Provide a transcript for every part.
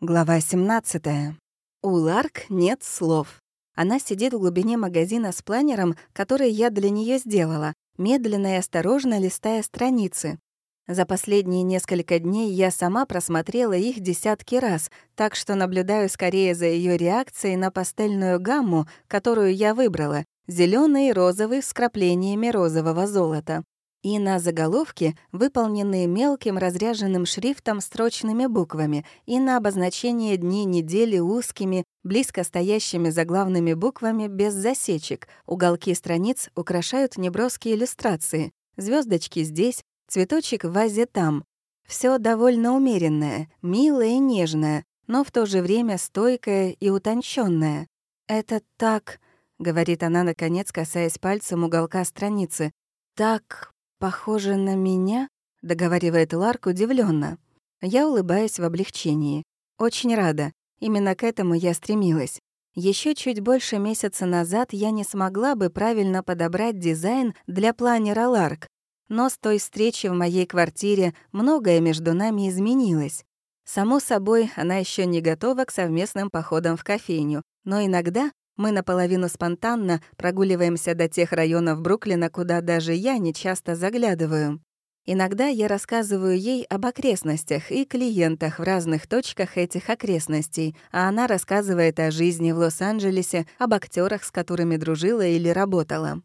Глава 17. У Ларк нет слов. Она сидит в глубине магазина с планером, который я для нее сделала, медленно и осторожно листая страницы. За последние несколько дней я сама просмотрела их десятки раз, так что наблюдаю скорее за ее реакцией на пастельную гамму, которую я выбрала, зеленый и розовый с краплениями розового золота и на заголовке, выполненные мелким разряженным шрифтом строчными буквами, и на обозначение дней недели узкими, близко стоящими заглавными буквами без засечек. Уголки страниц украшают неброские иллюстрации. Звездочки здесь, цветочек в вазе там. Все довольно умеренное, милое и нежное, но в то же время стойкое и утонченное. «Это так...» — говорит она, наконец, касаясь пальцем уголка страницы. «Так «Похоже на меня?» — договаривает Ларк удивленно. Я улыбаюсь в облегчении. Очень рада. Именно к этому я стремилась. Еще чуть больше месяца назад я не смогла бы правильно подобрать дизайн для планера Ларк, но с той встречи в моей квартире многое между нами изменилось. Само собой, она еще не готова к совместным походам в кофейню, но иногда мы наполовину спонтанно прогуливаемся до тех районов Бруклина, куда даже я не часто заглядываю. Иногда я рассказываю ей об окрестностях и клиентах в разных точках этих окрестностей, а она рассказывает о жизни в Лос-Анджелесе, об актерах, с которыми дружила или работала.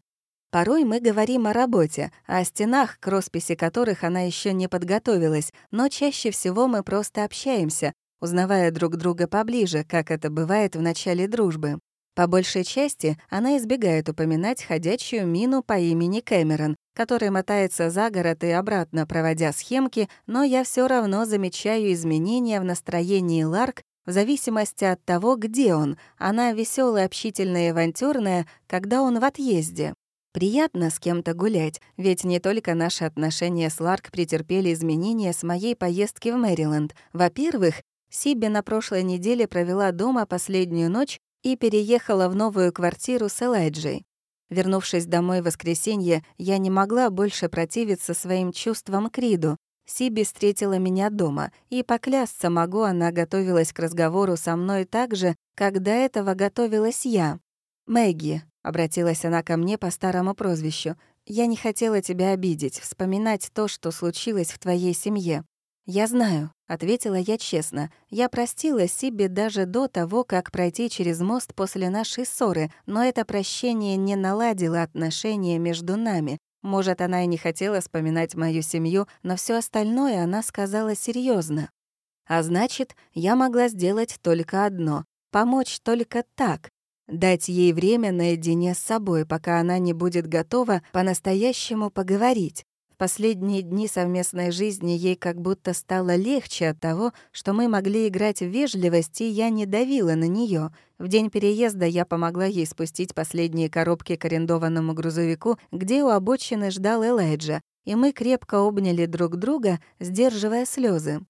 Порой мы говорим о работе, о стенах, к росписи которых она еще не подготовилась, но чаще всего мы просто общаемся, узнавая друг друга поближе, как это бывает в начале дружбы. По большей части она избегает упоминать ходячую мину по имени Кэмерон, который мотается за город и обратно, проводя схемки, но я все равно замечаю изменения в настроении Ларк в зависимости от того, где он. Она веселая, общительная и авантюрная, когда он в отъезде. Приятно с кем-то гулять, ведь не только наши отношения с Ларк претерпели изменения с моей поездки в Мэриленд. Во-первых, Сибби на прошлой неделе провела дома последнюю ночь и переехала в новую квартиру с Элайджей. Вернувшись домой в воскресенье, я не могла больше противиться своим чувствам к Риду. Сиби встретила меня дома, и поклясться могу, она готовилась к разговору со мной так же, как до этого готовилась я. «Мэгги», — обратилась она ко мне по старому прозвищу, «я не хотела тебя обидеть, вспоминать то, что случилось в твоей семье. «Я знаю», — ответила я честно. «Я простила себе даже до того, как пройти через мост после нашей ссоры, но это прощение не наладило отношения между нами. Может, она и не хотела вспоминать мою семью, но все остальное она сказала серьезно. А значит, я могла сделать только одно — помочь только так, дать ей время наедине с собой, пока она не будет готова по-настоящему поговорить. В последние дни совместной жизни ей как будто стало легче от того, что мы могли играть в вежливость, и я не давила на нее. В день переезда я помогла ей спустить последние коробки к арендованному грузовику, где у обочины ждал Элайджа, и мы крепко обняли друг друга, сдерживая слезы.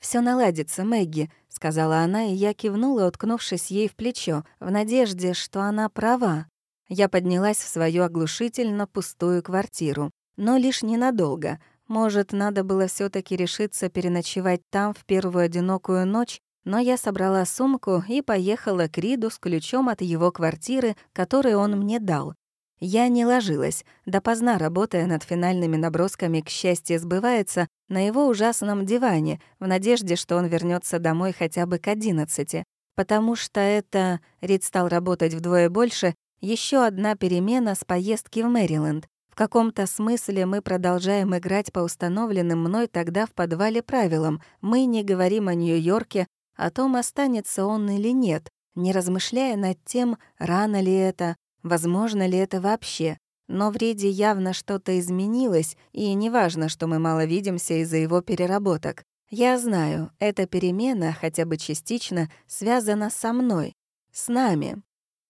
Все наладится, Мэгги», — сказала она, и я кивнула, уткнувшись ей в плечо, в надежде, что она права. Я поднялась в свою оглушительно пустую квартиру но лишь ненадолго. Может, надо было все таки решиться переночевать там в первую одинокую ночь, но я собрала сумку и поехала к Риду с ключом от его квартиры, который он мне дал. Я не ложилась, допоздна работая над финальными набросками «К счастью, сбывается» на его ужасном диване, в надежде, что он вернется домой хотя бы к одиннадцати, потому что это, Рид стал работать вдвое больше, еще одна перемена с поездки в Мэриленд. В каком-то смысле мы продолжаем играть по установленным мной тогда в подвале правилам. Мы не говорим о Нью-Йорке, о том, останется он или нет, не размышляя над тем, рано ли это, возможно ли это вообще. Но в Реде явно что-то изменилось, и неважно, что мы мало видимся из-за его переработок. Я знаю, эта перемена, хотя бы частично, связана со мной, с нами.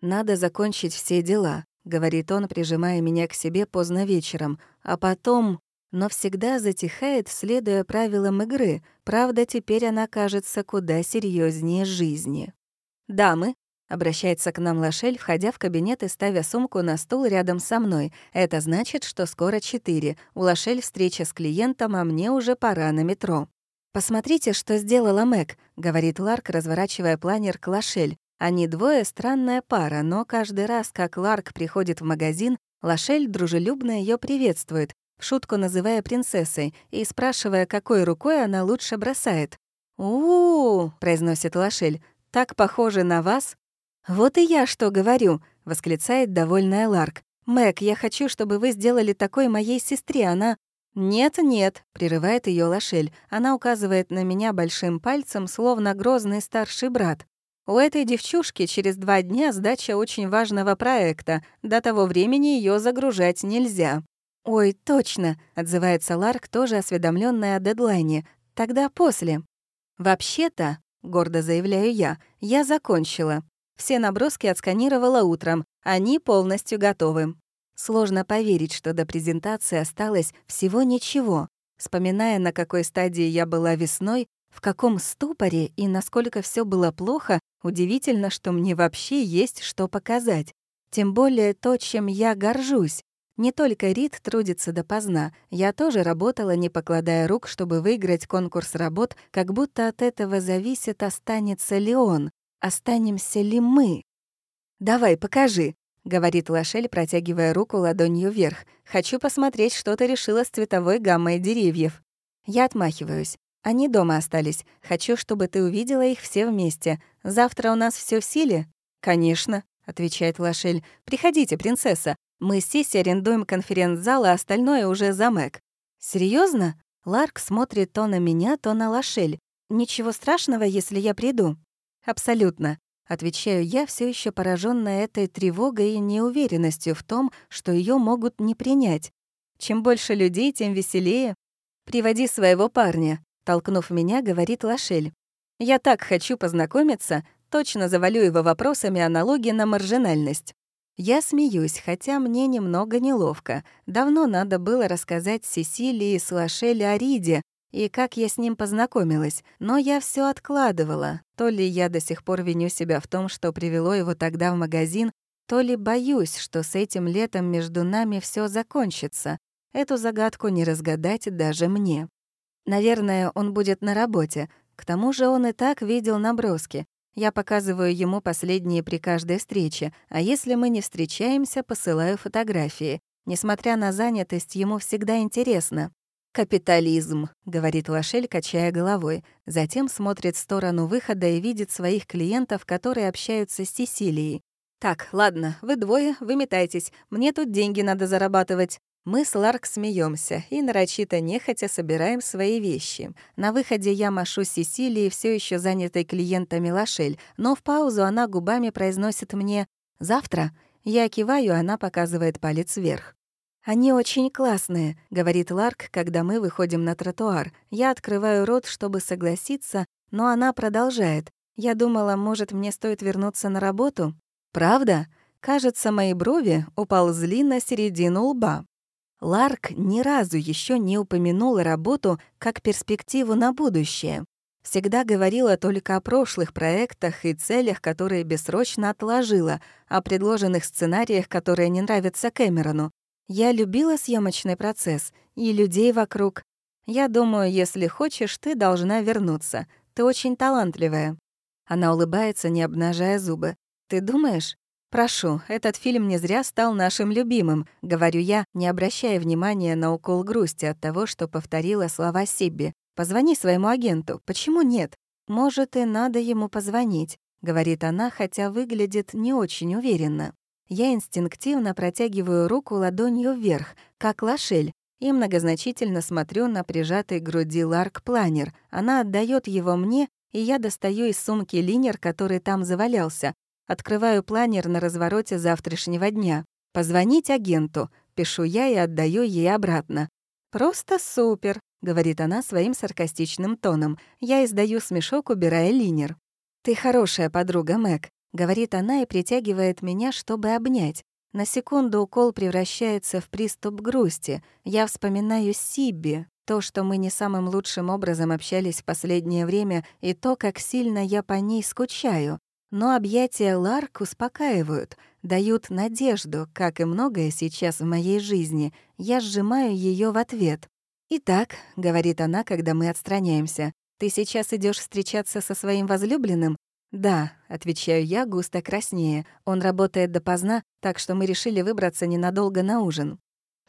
Надо закончить все дела. — говорит он, прижимая меня к себе поздно вечером, а потом... Но всегда затихает, следуя правилам игры. Правда, теперь она кажется куда серьезнее жизни. «Дамы», — обращается к нам Лошель, входя в кабинет и ставя сумку на стул рядом со мной. «Это значит, что скоро четыре. У Лошель встреча с клиентом, а мне уже пора на метро». «Посмотрите, что сделала Мэг», — говорит Ларк, разворачивая планер к Лошель. Они двое — странная пара, но каждый раз, как Ларк приходит в магазин, Лошель дружелюбно ее приветствует, в шутку называя принцессой и спрашивая, какой рукой она лучше бросает. «У-у-у», — произносит Лошель, — «так похоже на вас». «Вот и я что говорю», — восклицает довольная Ларк. «Мэг, я хочу, чтобы вы сделали такой моей сестре, она...» «Нет-нет», — прерывает ее Лошель. Она указывает на меня большим пальцем, словно грозный старший брат. У этой девчушки через два дня сдача очень важного проекта. До того времени ее загружать нельзя. «Ой, точно», — отзывается Ларк, тоже осведомленная о дедлайне. «Тогда после». «Вообще-то», — гордо заявляю я, — «я закончила. Все наброски отсканировала утром. Они полностью готовы. Сложно поверить, что до презентации осталось всего ничего. Вспоминая, на какой стадии я была весной, в каком ступоре и насколько все было плохо, удивительно, что мне вообще есть что показать. Тем более то, чем я горжусь. Не только Рид трудится допоздна, я тоже работала, не покладая рук, чтобы выиграть конкурс работ, как будто от этого зависит, останется ли он, останемся ли мы. «Давай, покажи», — говорит Лошель, протягивая руку ладонью вверх. «Хочу посмотреть, что ты решила с цветовой гаммой деревьев». Я отмахиваюсь. Они дома остались. Хочу, чтобы ты увидела их все вместе. Завтра у нас все в силе?» «Конечно», — отвечает Лошель. «Приходите, принцесса. Мы с Сиси арендуем конференц-зал, а остальное уже за Мэг». Серьезно? Ларк смотрит то на меня, то на Лошель. «Ничего страшного, если я приду?» «Абсолютно. Отвечаю я, все еще пораженная этой тревогой и неуверенностью в том, что ее могут не принять. Чем больше людей, тем веселее. «Приводи своего парня», — толкнув меня, говорит Лошель. «Я так хочу познакомиться, точно завалю его вопросами о налоге на маржинальность». Я смеюсь, хотя мне немного неловко. Давно надо было рассказать Сесилии с Лошель о Риде, и как я с ним познакомилась, но я все откладывала. То ли я до сих пор виню себя в том, что привело его тогда в магазин, то ли боюсь, что с этим летом между нами все закончится. Эту загадку не разгадать даже мне. Наверное, он будет на работе. К тому же он и так видел наброски. Я показываю ему последние при каждой встрече, а если мы не встречаемся, посылаю фотографии. Несмотря на занятость, ему всегда интересно. «Капитализм», — говорит Лошель, качая головой. Затем смотрит в сторону выхода и видит своих клиентов, которые общаются с Сесилией. «Так, ладно, вы двое, выметайтесь. Мне тут деньги надо зарабатывать». Мы с Ларк смеемся и нарочито нехотя собираем свои вещи. На выходе я машу Сесилии, все еще занятой клиентами Лошель, но в паузу она губами произносит мне «завтра». Я киваю, она показывает палец вверх. «Они очень классные», — говорит Ларк, когда мы выходим на тротуар. Я открываю рот, чтобы согласиться, но она продолжает. Я думала, может, мне стоит вернуться на работу? Правда? Кажется, мои брови уползли на середину лба. Ларк ни разу еще не упомянул работу как перспективу на будущее. Всегда говорила только о прошлых проектах и целях, которые бессрочно отложила, о предложенных сценариях, которые не нравятся Кэмерону. Я любила съемочный процесс и людей вокруг. Я думаю, если хочешь, ты должна вернуться. Ты очень талантливая». Она улыбается, не обнажая зубы. «Ты думаешь?» «Прошу, этот фильм не зря стал нашим любимым», — говорю я, не обращая внимания на укол грусти от того, что повторила слова Сибби. «Позвони своему агенту. Почему нет?» «Может, и надо ему позвонить», — говорит она, хотя выглядит не очень уверенно. Я инстинктивно протягиваю руку ладонью вверх, как лошель, и многозначительно смотрю на прижатый к груди ларк-планер. Она отдает его мне, и я достаю из сумки линер, который там завалялся. Открываю планер на развороте завтрашнего дня. «Позвонить агенту», — пишу я и отдаю ей обратно. «Просто супер», — говорит она своим саркастичным тоном. Я издаю смешок, убирая линер. «Ты хорошая подруга, Мэг. Говорит она и притягивает меня, чтобы обнять. На секунду укол превращается в приступ грусти. Я вспоминаю Сибби, то, что мы не самым лучшим образом общались в последнее время, и то, как сильно я по ней скучаю. Но объятия Ларк успокаивают, дают надежду, как и многое сейчас в моей жизни. Я сжимаю ее в ответ. «Итак», — говорит она, когда мы отстраняемся, Ты сейчас идешь встречаться со своим возлюбленным? Да, отвечаю я, густо краснее. Он работает допоздна, так что мы решили выбраться ненадолго на ужин.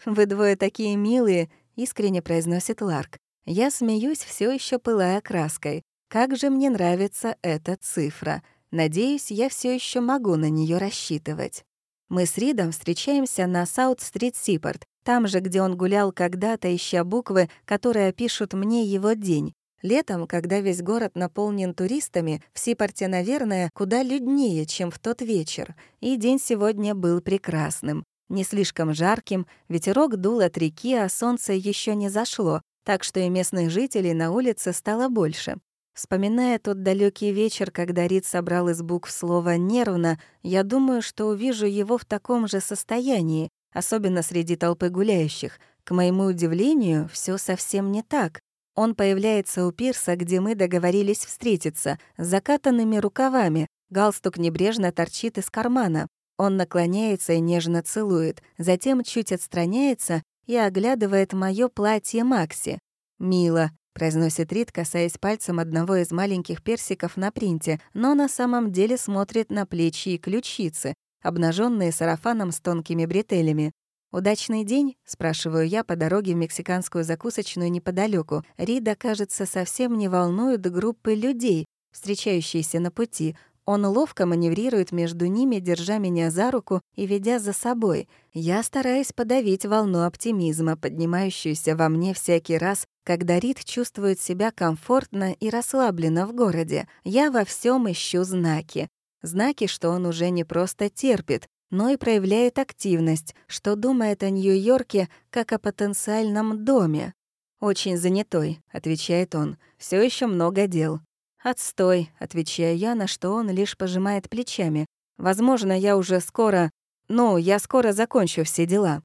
Вы двое такие милые, искренне произносит Ларк. Я смеюсь, все еще пылая краской. Как же мне нравится эта цифра. Надеюсь, я все еще могу на нее рассчитывать. Мы с Ридом встречаемся на Саут-стрит-Сипорт, там же, где он гулял когда-то, ища буквы, которые опишут мне его день. Летом, когда весь город наполнен туристами, в Сипорте, наверное, куда люднее, чем в тот вечер. И день сегодня был прекрасным. Не слишком жарким, ветерок дул от реки, а солнце еще не зашло, так что и местных жителей на улице стало больше. Вспоминая тот далекий вечер, когда Рид собрал из букв слово «нервно», я думаю, что увижу его в таком же состоянии, особенно среди толпы гуляющих. К моему удивлению, все совсем не так. Он появляется у пирса, где мы договорились встретиться, с закатанными рукавами, галстук небрежно торчит из кармана. Он наклоняется и нежно целует, затем чуть отстраняется и оглядывает моё платье Макси. «Мило», — произносит Рид, касаясь пальцем одного из маленьких персиков на принте, но на самом деле смотрит на плечи и ключицы, обнаженные сарафаном с тонкими бретелями. «Удачный день?» — спрашиваю я по дороге в мексиканскую закусочную неподалеку. Рида, кажется, совсем не волнует группы людей, встречающиеся на пути. Он ловко маневрирует между ними, держа меня за руку и ведя за собой. Я стараюсь подавить волну оптимизма, поднимающуюся во мне всякий раз, когда Рид чувствует себя комфортно и расслабленно в городе. Я во всем ищу знаки. Знаки, что он уже не просто терпит, но и проявляет активность, что думает о Нью-Йорке как о потенциальном доме. «Очень занятой», — отвечает он. Все еще много дел». «Отстой», — отвечаю я, на что он лишь пожимает плечами. «Возможно, я уже скоро... Ну, я скоро закончу все дела».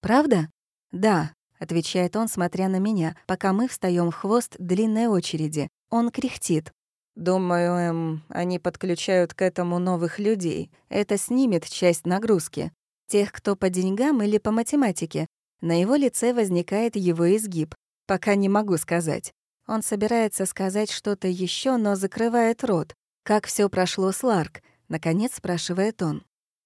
«Правда?» «Да», — отвечает он, смотря на меня, пока мы встаем в хвост длинной очереди. Он кряхтит. Думаю, эм, они подключают к этому новых людей. Это снимет часть нагрузки. Тех, кто по деньгам или по математике. На его лице возникает его изгиб. Пока не могу сказать. Он собирается сказать что-то еще, но закрывает рот. «Как все прошло с Ларк?» — наконец спрашивает он.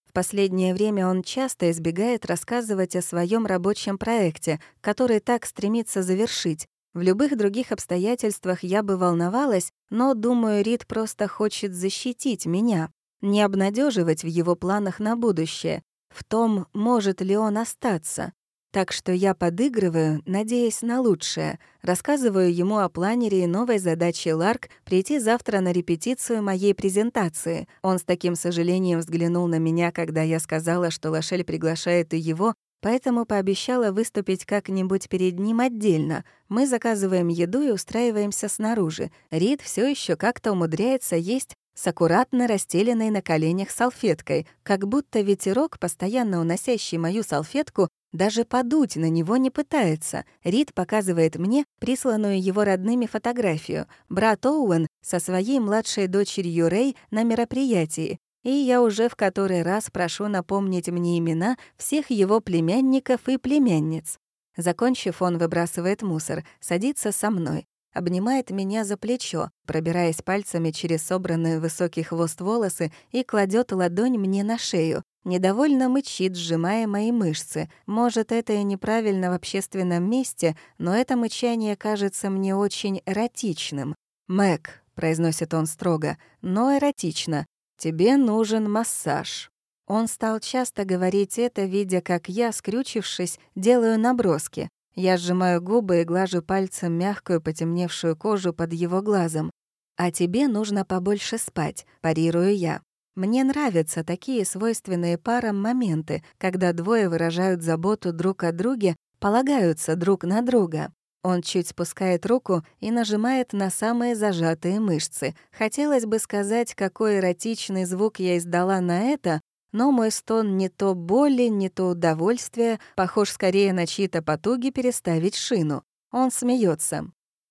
В последнее время он часто избегает рассказывать о своем рабочем проекте, который так стремится завершить, в любых других обстоятельствах я бы волновалась, но, думаю, Рид просто хочет защитить меня, не обнадеживать в его планах на будущее, в том, может ли он остаться. Так что я подыгрываю, надеясь на лучшее, рассказываю ему о планере и новой задаче Ларк прийти завтра на репетицию моей презентации. Он с таким сожалением взглянул на меня, когда я сказала, что Лошель приглашает и его, поэтому пообещала выступить как-нибудь перед ним отдельно. Мы заказываем еду и устраиваемся снаружи. Рид все еще как-то умудряется есть с аккуратно расстеленной на коленях салфеткой, как будто ветерок, постоянно уносящий мою салфетку, даже подуть на него не пытается. Рид показывает мне присланную его родными фотографию. Брат Оуэн со своей младшей дочерью Рэй на мероприятии и я уже в который раз прошу напомнить мне имена всех его племянников и племянниц. Закончив, он выбрасывает мусор, садится со мной, обнимает меня за плечо, пробираясь пальцами через собранные высокий хвост волосы и кладет ладонь мне на шею. Недовольно мычит, сжимая мои мышцы. Может, это и неправильно в общественном месте, но это мычание кажется мне очень эротичным. «Мэг», — произносит он строго, — «но эротично. «Тебе нужен массаж». Он стал часто говорить это, видя, как я, скрючившись, делаю наброски. Я сжимаю губы и глажу пальцем мягкую потемневшую кожу под его глазом. «А тебе нужно побольше спать», — парирую я. Мне нравятся такие свойственные парам моменты, когда двое выражают заботу друг о друге, полагаются друг на друга. Он чуть спускает руку и нажимает на самые зажатые мышцы. Хотелось бы сказать, какой эротичный звук я издала на это, но мой стон не то боли, не то удовольствия, похож скорее на чьи-то потуги переставить шину. Он смеется.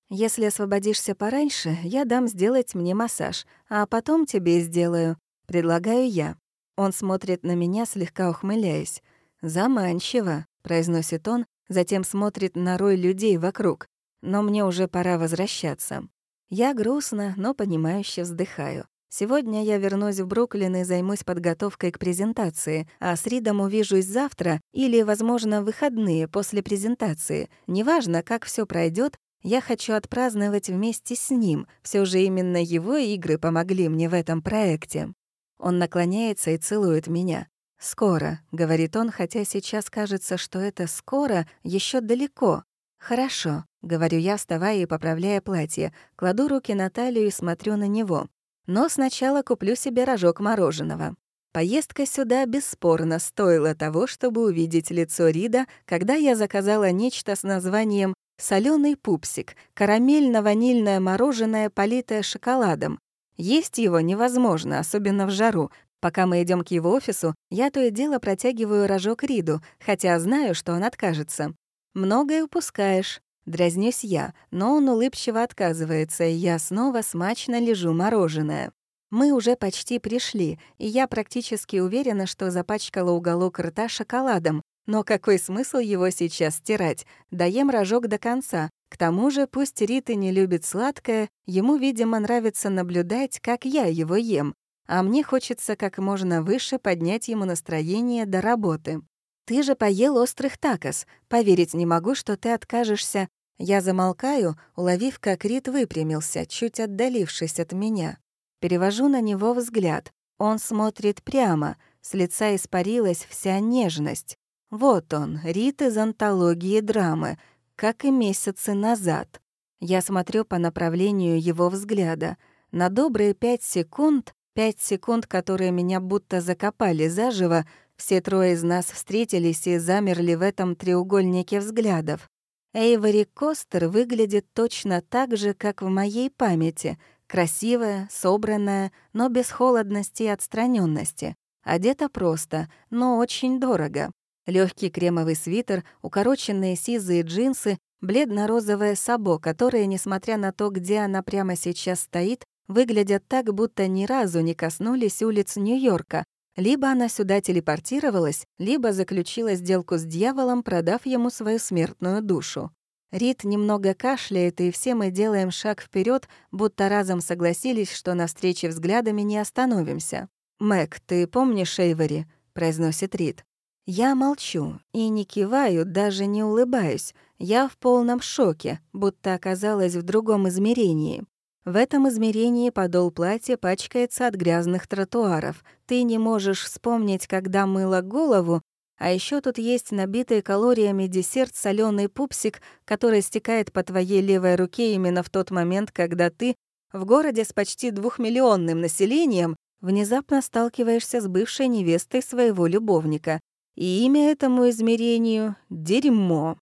«Если освободишься пораньше, я дам сделать мне массаж, а потом тебе сделаю», — предлагаю я. Он смотрит на меня, слегка ухмыляясь. «Заманчиво», — произносит он, затем смотрит на рой людей вокруг. Но мне уже пора возвращаться. Я грустно, но понимающе вздыхаю. Сегодня я вернусь в Бруклин и займусь подготовкой к презентации, а с Ридом увижусь завтра или, возможно, выходные после презентации. Неважно, как все пройдет, я хочу отпраздновать вместе с ним. Все же именно его игры помогли мне в этом проекте. Он наклоняется и целует меня. «Скоро», — говорит он, хотя сейчас кажется, что это «скоро» еще далеко. «Хорошо», — говорю я, вставая и поправляя платье, кладу руки на талию и смотрю на него. Но сначала куплю себе рожок мороженого. Поездка сюда бесспорно стоила того, чтобы увидеть лицо Рида, когда я заказала нечто с названием «Солёный пупсик» — карамельно-ванильное мороженое, политое шоколадом. Есть его невозможно, особенно в жару. Пока мы идем к его офису, я то и дело протягиваю рожок Риду, хотя знаю, что он откажется. «Многое упускаешь», Дразнюсь я, но он улыбчиво отказывается, и я снова смачно лежу мороженое. Мы уже почти пришли, и я практически уверена, что запачкала уголок рта шоколадом. Но какой смысл его сейчас стирать? Даем рожок до конца. К тому же, пусть Рита не любит сладкое, ему, видимо, нравится наблюдать, как я его ем. А мне хочется как можно выше поднять ему настроение до работы. «Ты же поел острых такос. Поверить не могу, что ты откажешься». Я замолкаю, уловив, как Рит выпрямился, чуть отдалившись от меня. Перевожу на него взгляд. Он смотрит прямо, с лица испарилась вся нежность. Вот он, Рит из антологии драмы, как и месяцы назад. Я смотрю по направлению его взгляда. На добрые пять секунд, пять секунд, которые меня будто закопали заживо, все трое из нас встретились и замерли в этом треугольнике взглядов. Эйвори Костер выглядит точно так же, как в моей памяти. Красивая, собранная, но без холодности и отстраненности. Одета просто, но очень дорого. Легкий кремовый свитер, укороченные сизые джинсы, бледно-розовое сабо, которое, несмотря на то, где она прямо сейчас стоит, выглядят так, будто ни разу не коснулись улиц Нью-Йорка, либо она сюда телепортировалась, либо заключила сделку с дьяволом, продав ему свою смертную душу. Рид немного кашляет, и все мы делаем шаг вперед, будто разом согласились, что на встрече взглядами не остановимся. «Мэг, ты помнишь Эйвори?» — произносит Рид. Я молчу и не киваю, даже не улыбаюсь. Я в полном шоке, будто оказалась в другом измерении. В этом измерении подол платья пачкается от грязных тротуаров. Ты не можешь вспомнить, когда мыла голову, а еще тут есть набитый калориями десерт соленый пупсик, который стекает по твоей левой руке именно в тот момент, когда ты в городе с почти двухмиллионным населением внезапно сталкиваешься с бывшей невестой своего любовника. И имя этому измерению — дерьмо.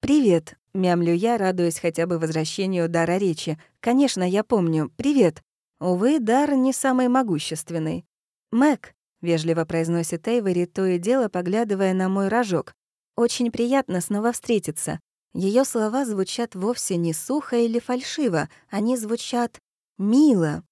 «Привет», Мямлю я, радуясь хотя бы возвращению дара речи. «Конечно, я помню. Привет». Увы, дар не самый могущественный. «Мэг», — вежливо произносит Эйвори, то и дело поглядывая на мой рожок. «Очень приятно снова встретиться». Ее слова звучат вовсе не сухо или фальшиво, они звучат «мило».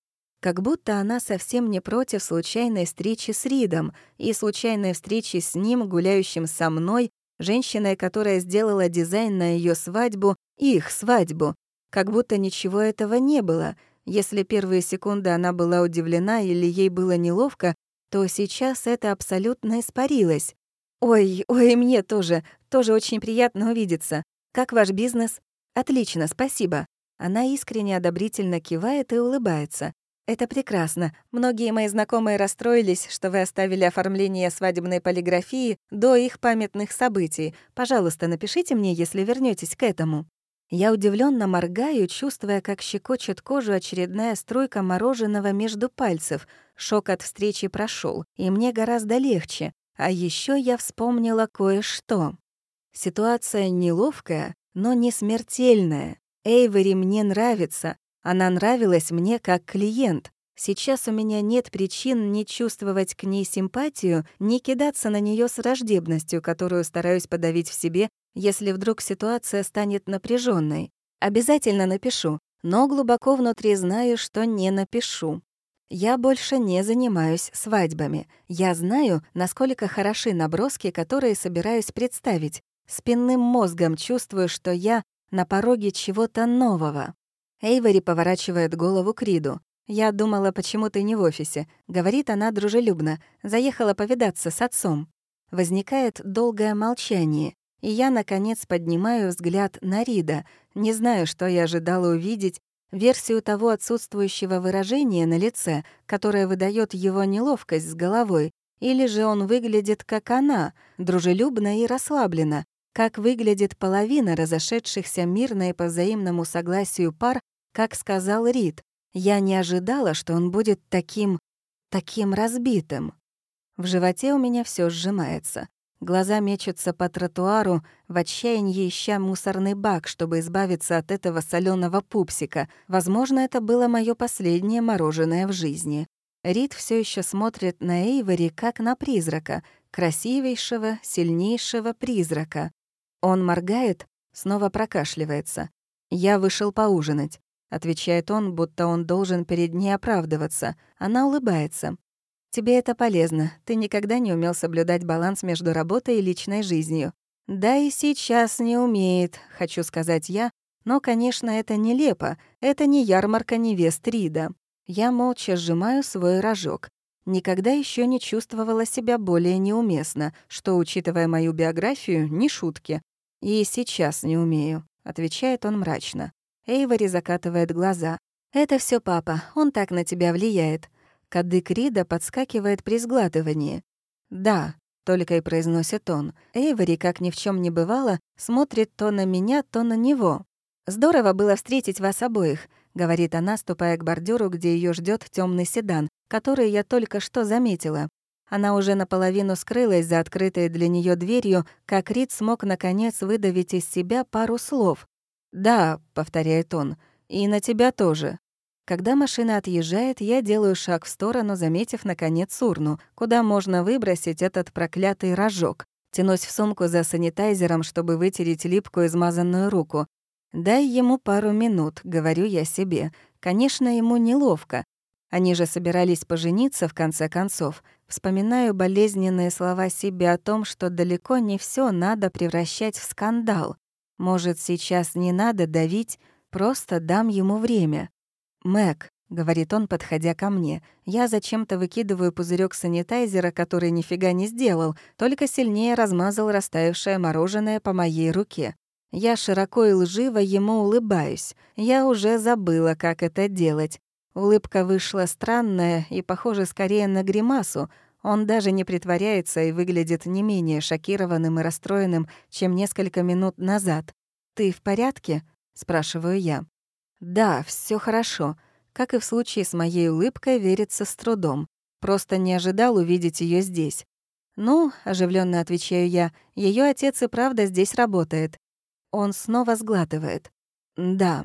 Как будто она совсем не против случайной встречи с Ридом и случайной встречи с ним, гуляющим со мной, женщиной, которая сделала дизайн на ее свадьбу, их свадьбу, как будто ничего этого не было. Если первые секунды она была удивлена или ей было неловко, то сейчас это абсолютно испарилось. «Ой, ой, мне тоже, тоже очень приятно увидеться. Как ваш бизнес?» «Отлично, спасибо». Она искренне одобрительно кивает и улыбается. «Это прекрасно. Многие мои знакомые расстроились, что вы оставили оформление свадебной полиграфии до их памятных событий. Пожалуйста, напишите мне, если вернетесь к этому». Я удивленно моргаю, чувствуя, как щекочет кожу очередная струйка мороженого между пальцев. Шок от встречи прошел, и мне гораздо легче. А еще я вспомнила кое-что. Ситуация неловкая, но не смертельная. Эйвери мне нравится, она нравилась мне как клиент. Сейчас у меня нет причин не чувствовать к ней симпатию, не кидаться на нее с враждебностью, которую стараюсь подавить в себе, если вдруг ситуация станет напряженной. Обязательно напишу, но глубоко внутри знаю, что не напишу. Я больше не занимаюсь свадьбами. Я знаю, насколько хороши наброски, которые собираюсь представить. Спинным мозгом чувствую, что я на пороге чего-то нового. Эйвори поворачивает голову к Риду. «Я думала, почему ты не в офисе», — говорит она дружелюбно. «Заехала повидаться с отцом». Возникает долгое молчание, и я, наконец, поднимаю взгляд на Рида. Не знаю, что я ожидала увидеть, версию того отсутствующего выражения на лице, которое выдает его неловкость с головой, или же он выглядит как она, дружелюбно и расслабленно, как выглядит половина разошедшихся мирно и по взаимному согласию пар, как сказал Рид. Я не ожидала, что он будет таким... таким разбитым. В животе у меня все сжимается. Глаза мечутся по тротуару, в отчаянии ища мусорный бак, чтобы избавиться от этого соленого пупсика. Возможно, это было мое последнее мороженое в жизни. Рид все еще смотрит на Эйвори как на призрака, красивейшего, сильнейшего призрака. Он моргает, снова прокашливается. «Я вышел поужинать», — отвечает он, будто он должен перед ней оправдываться. Она улыбается. «Тебе это полезно. Ты никогда не умел соблюдать баланс между работой и личной жизнью». «Да и сейчас не умеет», — хочу сказать я, но, конечно, это нелепо. Это не ярмарка невест Рида. Я молча сжимаю свой рожок. Никогда еще не чувствовала себя более неуместно, что, учитывая мою биографию, не шутки. И сейчас не умею, отвечает он мрачно. Эйвори закатывает глаза. Это все папа, он так на тебя влияет. Кадык Рида подскакивает при сглатывании. Да, только и произносит он. Эйвори, как ни в чем не бывало, смотрит то на меня, то на него. Здорово было встретить вас обоих. — говорит она, ступая к бордюру, где ее ждет темный седан, который я только что заметила. Она уже наполовину скрылась за открытой для нее дверью, как Рид смог наконец выдавить из себя пару слов. «Да», — повторяет он, — «и на тебя тоже». Когда машина отъезжает, я делаю шаг в сторону, заметив, наконец, урну, куда можно выбросить этот проклятый рожок. Тянусь в сумку за санитайзером, чтобы вытереть липкую измазанную руку. «Дай ему пару минут», — говорю я себе. Конечно, ему неловко. Они же собирались пожениться, в конце концов. Вспоминаю болезненные слова себе о том, что далеко не все надо превращать в скандал. Может, сейчас не надо давить, просто дам ему время. «Мэг», — говорит он, подходя ко мне, я зачем-то выкидываю пузырек санитайзера, который нифига не сделал, только сильнее размазал растаявшее мороженое по моей руке. Я широко и лживо ему улыбаюсь. Я уже забыла, как это делать. Улыбка вышла странная и похожа скорее на гримасу. Он даже не притворяется и выглядит не менее шокированным и расстроенным, чем несколько минут назад. «Ты в порядке?» — спрашиваю я. «Да, все хорошо». Как и в случае с моей улыбкой, верится с трудом. Просто не ожидал увидеть ее здесь. «Ну», — оживленно отвечаю я, — ее отец и правда здесь работает. Он снова сглатывает. Да,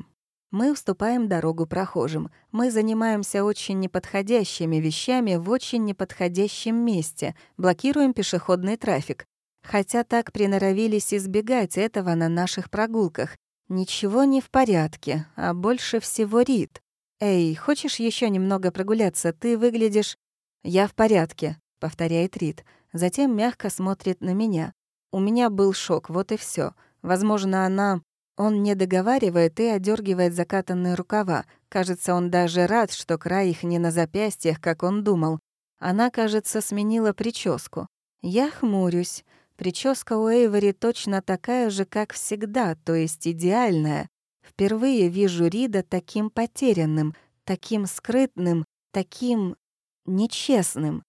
мы уступаем дорогу прохожим. Мы занимаемся очень неподходящими вещами в очень неподходящем месте, блокируем пешеходный трафик. Хотя так приноровились избегать этого на наших прогулках. Ничего не в порядке, а больше всего Рит. «Эй, хочешь еще немного прогуляться? Ты выглядишь...» «Я в порядке», — повторяет Рит. Затем мягко смотрит на меня. «У меня был шок, вот и все. Возможно, она... Он не договаривает и одергивает закатанные рукава. Кажется, он даже рад, что край их не на запястьях, как он думал. Она, кажется, сменила прическу. Я хмурюсь. Прическа у Эйвори точно такая же, как всегда, то есть идеальная. Впервые вижу Рида таким потерянным, таким скрытным, таким нечестным.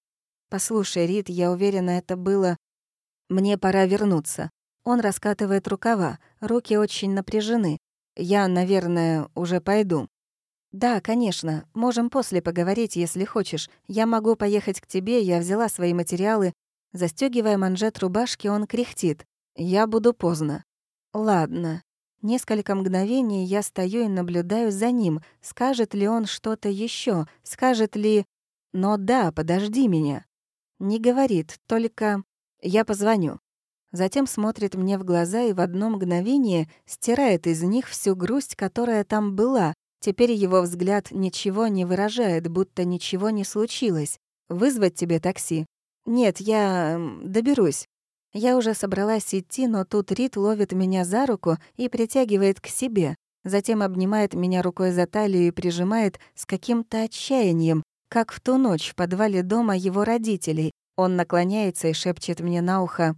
Послушай, Рид, я уверена, это было... Мне пора вернуться. Он раскатывает рукава, руки очень напряжены. Я, наверное, уже пойду. «Да, конечно. Можем после поговорить, если хочешь. Я могу поехать к тебе, я взяла свои материалы». Застёгивая манжет рубашки, он кряхтит. «Я буду поздно». «Ладно». Несколько мгновений я стою и наблюдаю за ним. Скажет ли он что-то еще? Скажет ли... «Но да, подожди меня». Не говорит, только... «Я позвоню». Затем смотрит мне в глаза и в одно мгновение стирает из них всю грусть, которая там была. Теперь его взгляд ничего не выражает, будто ничего не случилось. «Вызвать тебе такси?» «Нет, я... доберусь». Я уже собралась идти, но тут Рит ловит меня за руку и притягивает к себе. Затем обнимает меня рукой за талию и прижимает с каким-то отчаянием, как в ту ночь в подвале дома его родителей. Он наклоняется и шепчет мне на ухо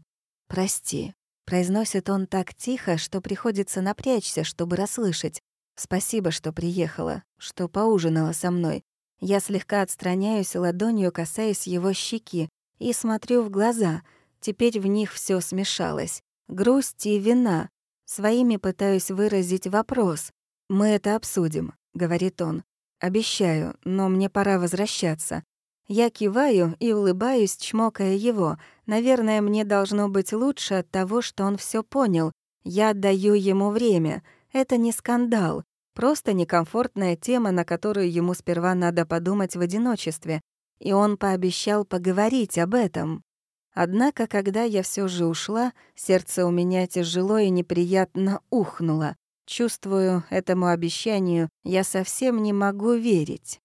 «Прости». Произносит он так тихо, что приходится напрячься, чтобы расслышать. «Спасибо, что приехала, что поужинала со мной. Я слегка отстраняюсь, ладонью касаясь его щеки и смотрю в глаза. Теперь в них все смешалось. Грусть и вина. Своими пытаюсь выразить вопрос. «Мы это обсудим», — говорит он. «Обещаю, но мне пора возвращаться. Я киваю и улыбаюсь, чмокая его. Наверное, мне должно быть лучше от того, что он все понял. Я отдаю ему время. Это не скандал. Просто некомфортная тема, на которую ему сперва надо подумать в одиночестве. И он пообещал поговорить об этом. Однако, когда я все же ушла, сердце у меня тяжело и неприятно ухнуло. Чувствую, этому обещанию я совсем не могу верить.